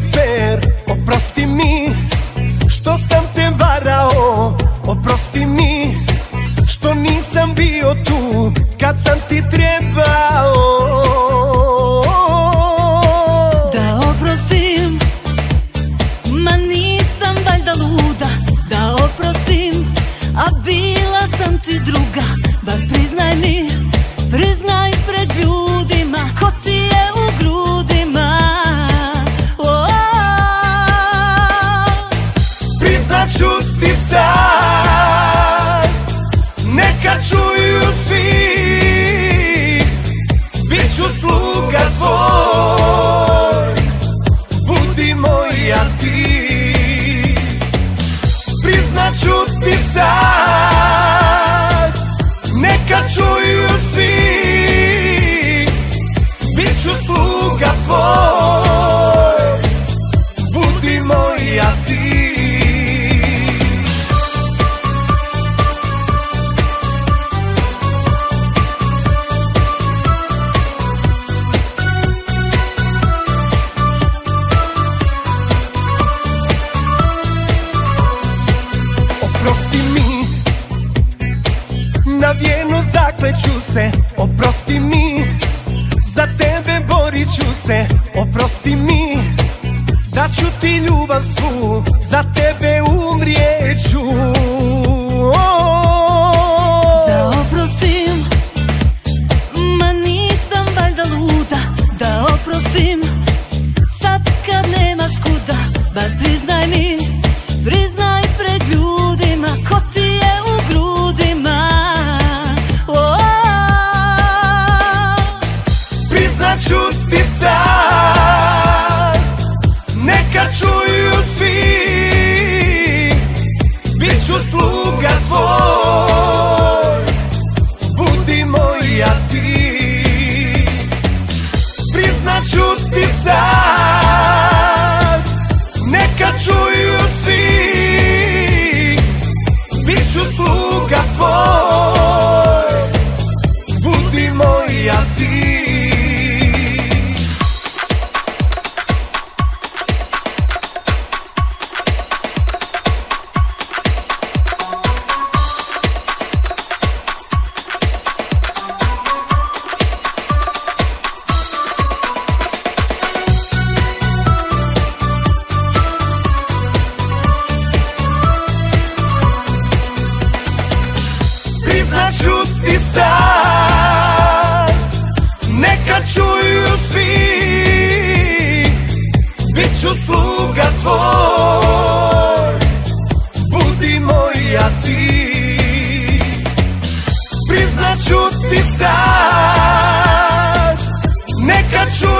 fair Oprosti mi što sam te varao Oprosti mi što nisam bio tu kad sam ti trebao. Da oprostim, ma nisam valjda luda Da oprostim, a bila sam ti druga Bar priznaj mi, Vijenu zakleću se. Oprosti mi Za tebe borit ću se. Oprosti mi Da ću ti ljubav svu. Za tebe umrijeću Priznat ću ti sad. Neka čuju svi. Biću sluga tvoj. Budi moja ti. Priznat ću ti sad Biću sluga tvoj. Budi moja ti. Priznat ću ti sad. Neka čuju